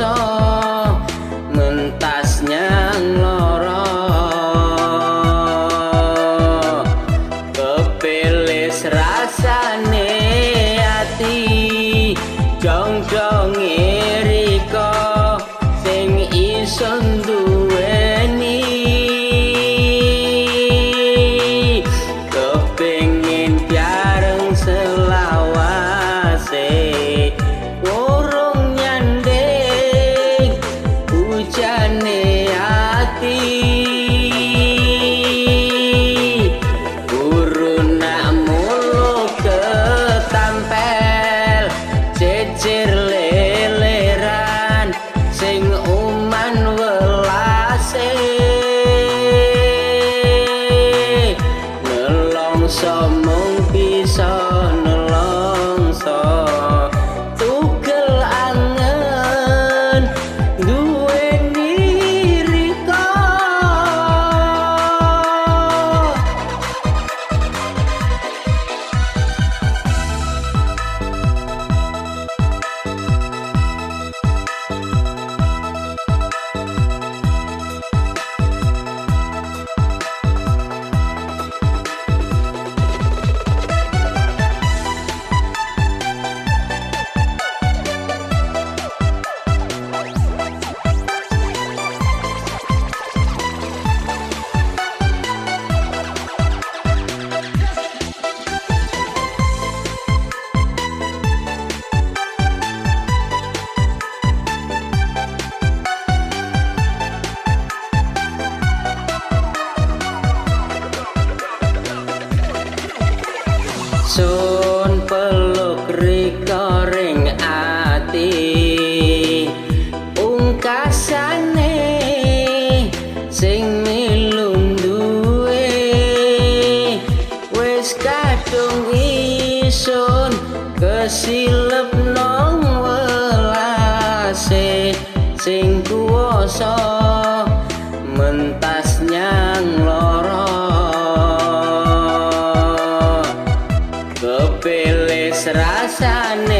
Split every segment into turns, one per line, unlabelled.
dosa ngentasnya loro kepeles rasane ati jong jong so much. silep nong welase sing kuoso mentas nyang lara. Kepele rasane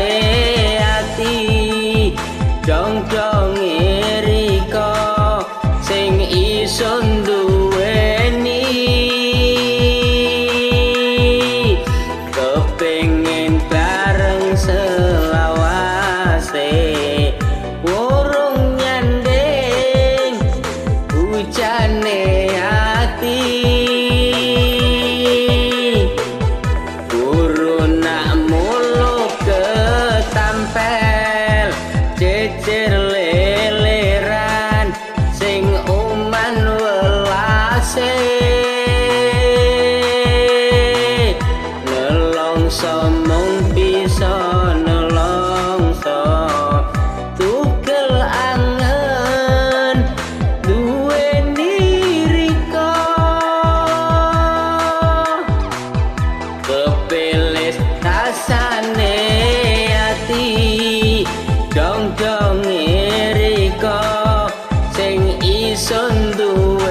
ಸಂದುವ